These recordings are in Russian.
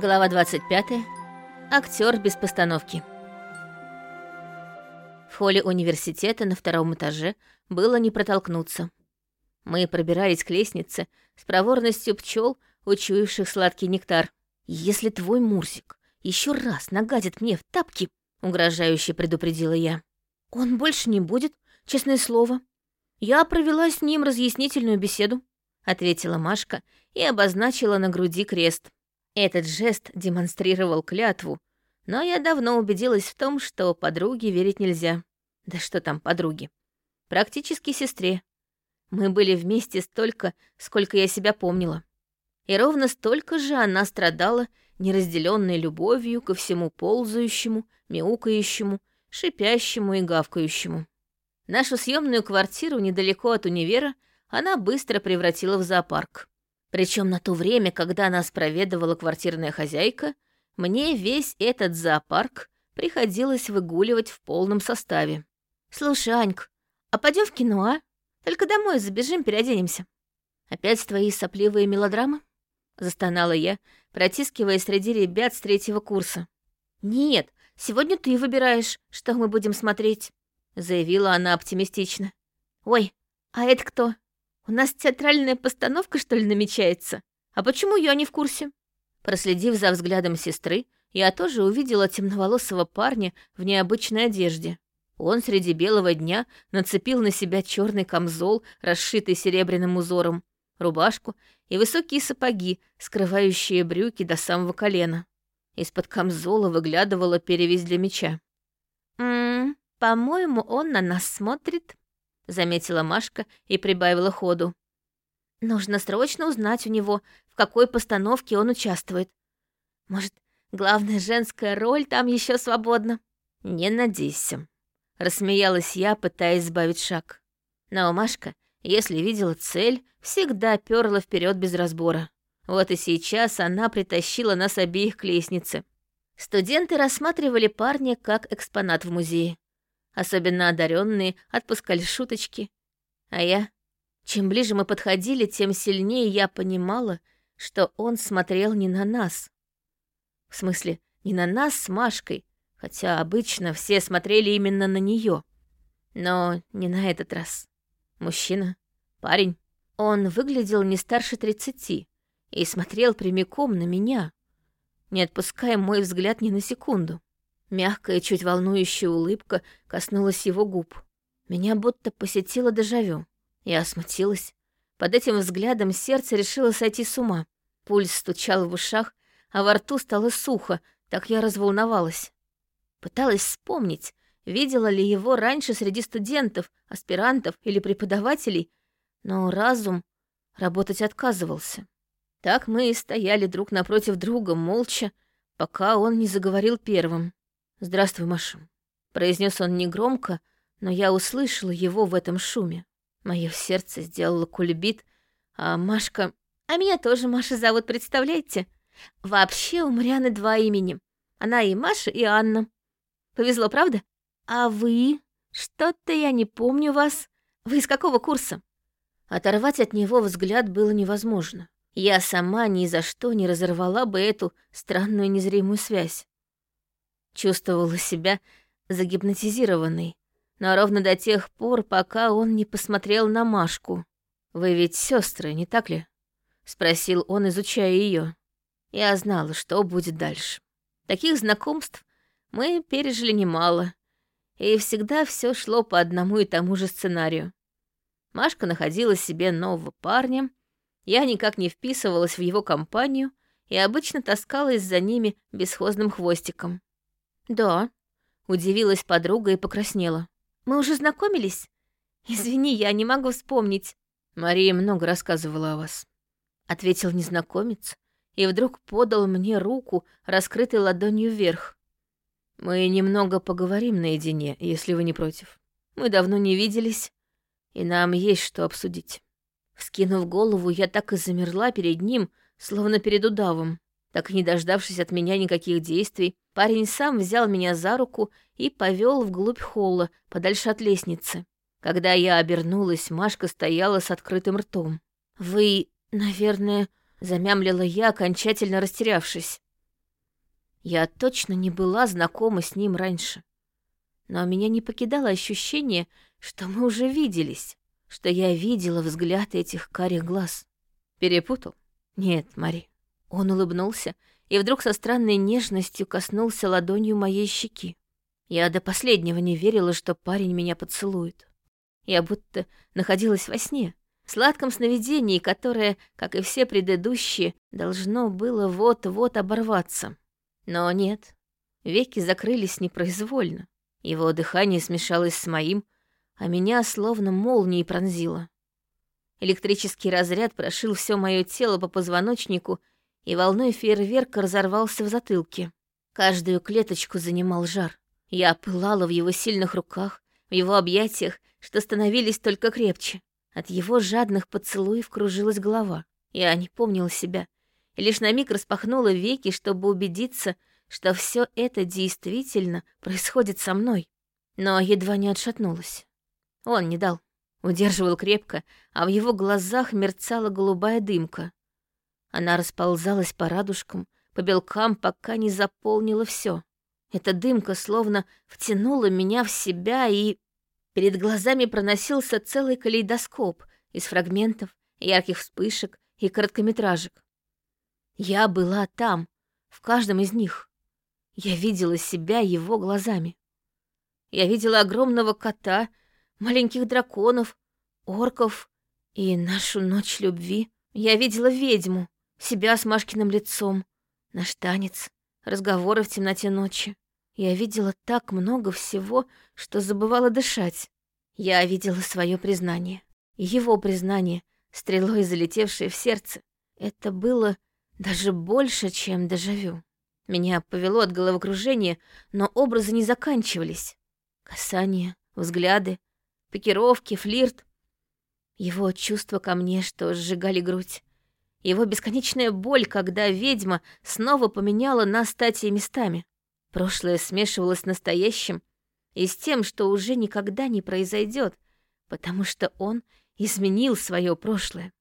Глава 25. Актер без постановки. В холле университета на втором этаже было не протолкнуться. Мы пробирались к лестнице с проворностью пчел, учуявших сладкий нектар. «Если твой Мурзик еще раз нагадит мне в тапки», — угрожающе предупредила я, — «он больше не будет, честное слово. Я провела с ним разъяснительную беседу», — ответила Машка и обозначила на груди крест. Этот жест демонстрировал клятву, но я давно убедилась в том, что подруге верить нельзя. Да что там подруги? Практически сестре. Мы были вместе столько, сколько я себя помнила. И ровно столько же она страдала неразделенной любовью ко всему ползающему, мяукающему, шипящему и гавкающему. Нашу съемную квартиру недалеко от универа она быстро превратила в зоопарк. Причем на то время, когда нас проведывала квартирная хозяйка, мне весь этот зоопарк приходилось выгуливать в полном составе. «Слушай, Аньк, а пойдем в кино, а? Только домой забежим, переоденемся». «Опять твои сопливые мелодрамы?» — застонала я, протискивая среди ребят с третьего курса. «Нет, сегодня ты выбираешь, что мы будем смотреть», — заявила она оптимистично. «Ой, а это кто?» У нас театральная постановка, что ли, намечается? А почему я не в курсе?» Проследив за взглядом сестры, я тоже увидела темноволосого парня в необычной одежде. Он среди белого дня нацепил на себя черный камзол, расшитый серебряным узором, рубашку и высокие сапоги, скрывающие брюки до самого колена. Из-под камзола выглядывала перевязь для меча. «М-м, по-моему, он на нас смотрит», заметила Машка и прибавила ходу. Нужно срочно узнать у него, в какой постановке он участвует. Может, главная женская роль там еще свободна? Не надейся, рассмеялась я, пытаясь сбавить шаг. Но Машка, если видела цель, всегда перла вперед без разбора. Вот и сейчас она притащила нас обеих к лестнице. Студенты рассматривали парня как экспонат в музее особенно одаренные, отпускали шуточки. А я... Чем ближе мы подходили, тем сильнее я понимала, что он смотрел не на нас. В смысле, не на нас с Машкой, хотя обычно все смотрели именно на нее. Но не на этот раз. Мужчина, парень. Он выглядел не старше тридцати и смотрел прямиком на меня, не отпуская мой взгляд ни на секунду. Мягкая, чуть волнующая улыбка коснулась его губ. Меня будто посетило дежавю. Я смутилась. Под этим взглядом сердце решило сойти с ума. Пульс стучал в ушах, а во рту стало сухо, так я разволновалась. Пыталась вспомнить, видела ли его раньше среди студентов, аспирантов или преподавателей, но разум работать отказывался. Так мы и стояли друг напротив друга, молча, пока он не заговорил первым. «Здравствуй, Маша», — произнес он негромко, но я услышала его в этом шуме. Мое сердце сделало кульбит, а Машка... А меня тоже Маша зовут, представляете? Вообще у Марианы два имени. Она и Маша, и Анна. Повезло, правда? А вы? Что-то я не помню вас. Вы из какого курса? Оторвать от него взгляд было невозможно. Я сама ни за что не разорвала бы эту странную незримую связь. Чувствовала себя загипнотизированной, но ровно до тех пор, пока он не посмотрел на Машку. «Вы ведь сестры, не так ли?» — спросил он, изучая ее. Я знала, что будет дальше. Таких знакомств мы пережили немало, и всегда все шло по одному и тому же сценарию. Машка находила себе нового парня, я никак не вписывалась в его компанию и обычно таскалась за ними бесхозным хвостиком. «Да», — удивилась подруга и покраснела. «Мы уже знакомились? Извини, я не могу вспомнить». «Мария много рассказывала о вас», — ответил незнакомец и вдруг подал мне руку, раскрытой ладонью вверх. «Мы немного поговорим наедине, если вы не против. Мы давно не виделись, и нам есть что обсудить». Вскинув голову, я так и замерла перед ним, словно перед удавом. Так не дождавшись от меня никаких действий, парень сам взял меня за руку и повел вглубь холла, подальше от лестницы. Когда я обернулась, Машка стояла с открытым ртом. «Вы, наверное...» — замямлила я, окончательно растерявшись. Я точно не была знакома с ним раньше. Но меня не покидало ощущение, что мы уже виделись, что я видела взгляд этих карих глаз. Перепутал? Нет, Мари. Он улыбнулся и вдруг со странной нежностью коснулся ладонью моей щеки. Я до последнего не верила, что парень меня поцелует. Я будто находилась во сне, в сладком сновидении, которое, как и все предыдущие, должно было вот-вот оборваться. Но нет, веки закрылись непроизвольно. Его дыхание смешалось с моим, а меня словно молнией пронзило. Электрический разряд прошил все мое тело по позвоночнику, и волной фейерверка разорвался в затылке. Каждую клеточку занимал жар. Я пылала в его сильных руках, в его объятиях, что становились только крепче. От его жадных поцелуев кружилась голова. Я не помнила себя, и лишь на миг распахнула веки, чтобы убедиться, что все это действительно происходит со мной. Но едва не отшатнулась. Он не дал. Удерживал крепко, а в его глазах мерцала голубая дымка. Она расползалась по радужкам, по белкам, пока не заполнила все. Эта дымка словно втянула меня в себя, и перед глазами проносился целый калейдоскоп из фрагментов, ярких вспышек и короткометражек. Я была там, в каждом из них. Я видела себя его глазами. Я видела огромного кота, маленьких драконов, орков и нашу ночь любви. Я видела ведьму, себя с Машкиным лицом, наш танец, разговоры в темноте ночи. Я видела так много всего, что забывала дышать. Я видела свое признание. Его признание, стрелой залетевшее в сердце. Это было даже больше, чем дежавю. Меня повело от головокружения, но образы не заканчивались. Касания, взгляды, пикировки, флирт. Его чувства ко мне, что сжигали грудь. Его бесконечная боль, когда ведьма снова поменяла нас стати местами. Прошлое смешивалось с настоящим и с тем, что уже никогда не произойдет, потому что он изменил свое прошлое.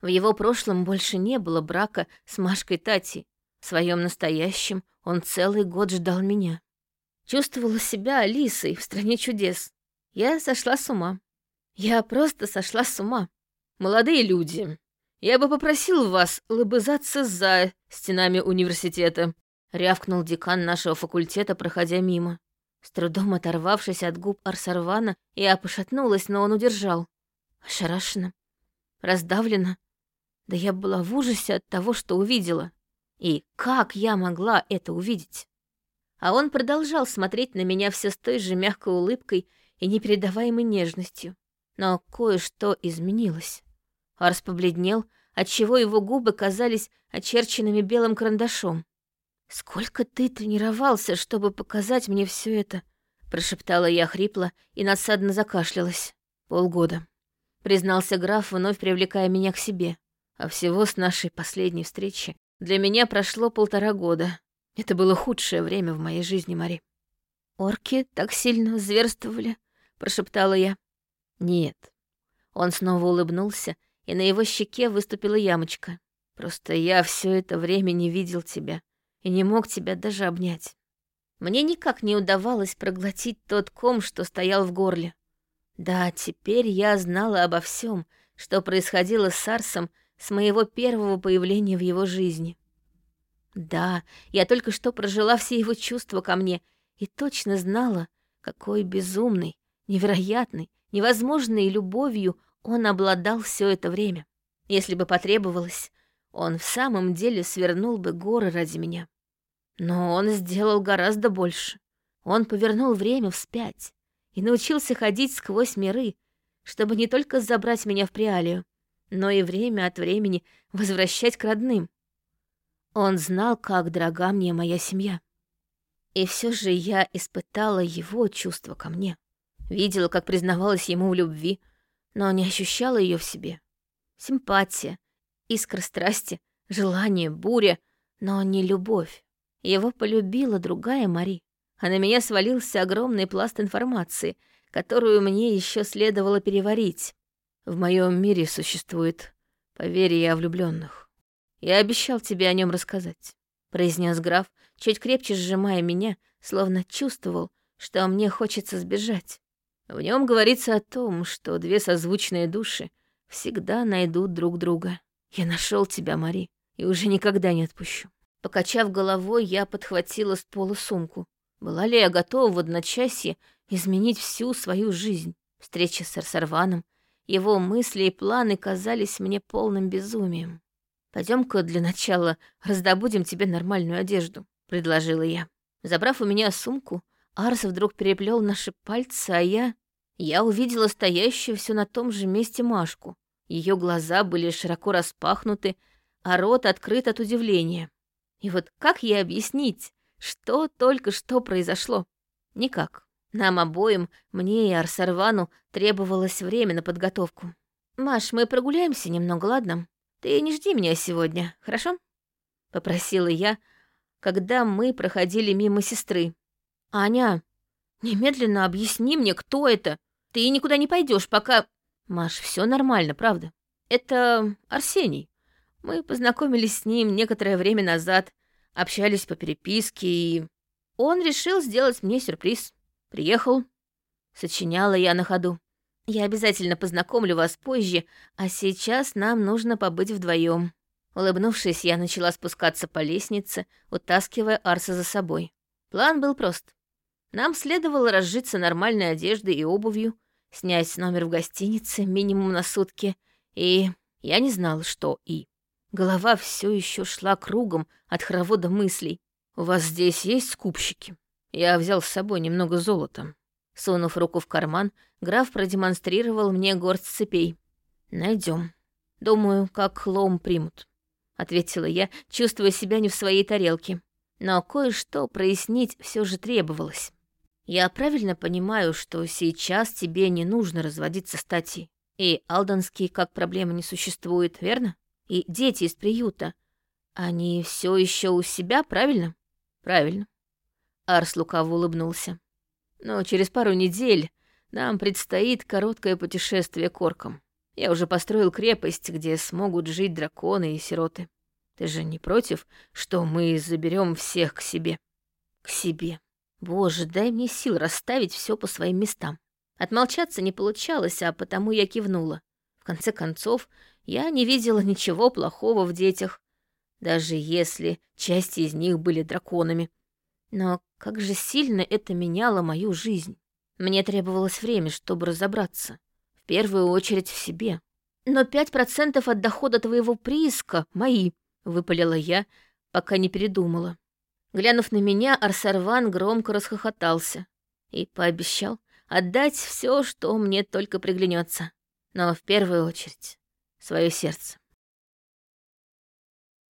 В его прошлом больше не было брака с Машкой Тати. В своем настоящем он целый год ждал меня. Чувствовала себя Алисой в «Стране чудес». Я сошла с ума. Я просто сошла с ума. Молодые люди, я бы попросил вас лобызаться за стенами университета, рявкнул декан нашего факультета, проходя мимо. С трудом оторвавшись от губ Арсарвана, я пошатнулась, но он удержал. Ошарашена, раздавлена. Да я была в ужасе от того, что увидела. И как я могла это увидеть? А он продолжал смотреть на меня все с той же мягкой улыбкой и непередаваемой нежностью. Но кое-что изменилось. Арс побледнел, отчего его губы казались очерченными белым карандашом. «Сколько ты тренировался, чтобы показать мне все это?» Прошептала я хрипло и насадно закашлялась. «Полгода», — признался граф, вновь привлекая меня к себе. А всего с нашей последней встречи для меня прошло полтора года. Это было худшее время в моей жизни, Мари. «Орки так сильно зверствовали», — прошептала я. «Нет». Он снова улыбнулся, и на его щеке выступила ямочка. «Просто я все это время не видел тебя и не мог тебя даже обнять. Мне никак не удавалось проглотить тот ком, что стоял в горле. Да, теперь я знала обо всем, что происходило с Арсом с моего первого появления в его жизни. Да, я только что прожила все его чувства ко мне и точно знала, какой безумной, невероятной, невозможной любовью он обладал все это время. Если бы потребовалось, он в самом деле свернул бы горы ради меня. Но он сделал гораздо больше. Он повернул время вспять и научился ходить сквозь миры, чтобы не только забрать меня в Приалию, но и время от времени возвращать к родным. Он знал, как дорога мне моя семья. И все же я испытала его чувство ко мне. Видела, как признавалась ему в любви, но не ощущала ее в себе. Симпатия, искра страсти, желание, буря, но не любовь. Его полюбила другая Мари, а на меня свалился огромный пласт информации, которую мне еще следовало переварить. В моем мире существует поверье о влюбленных. Я обещал тебе о нем рассказать. произнес граф, чуть крепче сжимая меня, словно чувствовал, что мне хочется сбежать. В нем говорится о том, что две созвучные души всегда найдут друг друга. Я нашел тебя, Мари, и уже никогда не отпущу. Покачав головой, я подхватила с пола сумку. Была ли я готова в одночасье изменить всю свою жизнь? Встреча с Арсарваном, его мысли и планы казались мне полным безумием. Пойдем-ка для начала раздобудем тебе нормальную одежду», — предложила я. Забрав у меня сумку, Арс вдруг переплел наши пальцы, а я... Я увидела стоящую все на том же месте Машку. Ее глаза были широко распахнуты, а рот открыт от удивления. И вот как ей объяснить, что только что произошло? Никак. Нам обоим, мне и Арсарвану, требовалось время на подготовку. «Маш, мы прогуляемся немного, ладно? Ты не жди меня сегодня, хорошо?» Попросила я, когда мы проходили мимо сестры. «Аня, немедленно объясни мне, кто это. Ты никуда не пойдешь, пока...» «Маш, все нормально, правда. Это Арсений. Мы познакомились с ним некоторое время назад, общались по переписке, и он решил сделать мне сюрприз. Приехал. Сочиняла я на ходу. Я обязательно познакомлю вас позже, а сейчас нам нужно побыть вдвоем. Улыбнувшись, я начала спускаться по лестнице, утаскивая Арса за собой. План был прост. Нам следовало разжиться нормальной одеждой и обувью, снять номер в гостинице минимум на сутки, и я не знала, что и. Голова все еще шла кругом от хоровода мыслей. «У вас здесь есть скупщики?» Я взял с собой немного золота. Сунув руку в карман, граф продемонстрировал мне горсть цепей. Найдем. Думаю, как хлом примут», — ответила я, чувствуя себя не в своей тарелке. Но кое-что прояснить все же требовалось. «Я правильно понимаю, что сейчас тебе не нужно разводиться статьей, и Алданский как проблема не существует, верно? И дети из приюта, они все еще у себя, правильно?» «Правильно». Арс лукаво улыбнулся. «Но через пару недель нам предстоит короткое путешествие к оркам. Я уже построил крепость, где смогут жить драконы и сироты. Ты же не против, что мы заберем всех к себе?» «К себе. Боже, дай мне сил расставить все по своим местам». Отмолчаться не получалось, а потому я кивнула. В конце концов, я не видела ничего плохого в детях, даже если часть из них были драконами. Но как же сильно это меняло мою жизнь. Мне требовалось время, чтобы разобраться. В первую очередь в себе. «Но пять процентов от дохода твоего прииска мои», — выпалила я, пока не передумала. Глянув на меня, Арсарван громко расхохотался и пообещал отдать все, что мне только приглянется. Но в первую очередь свое сердце.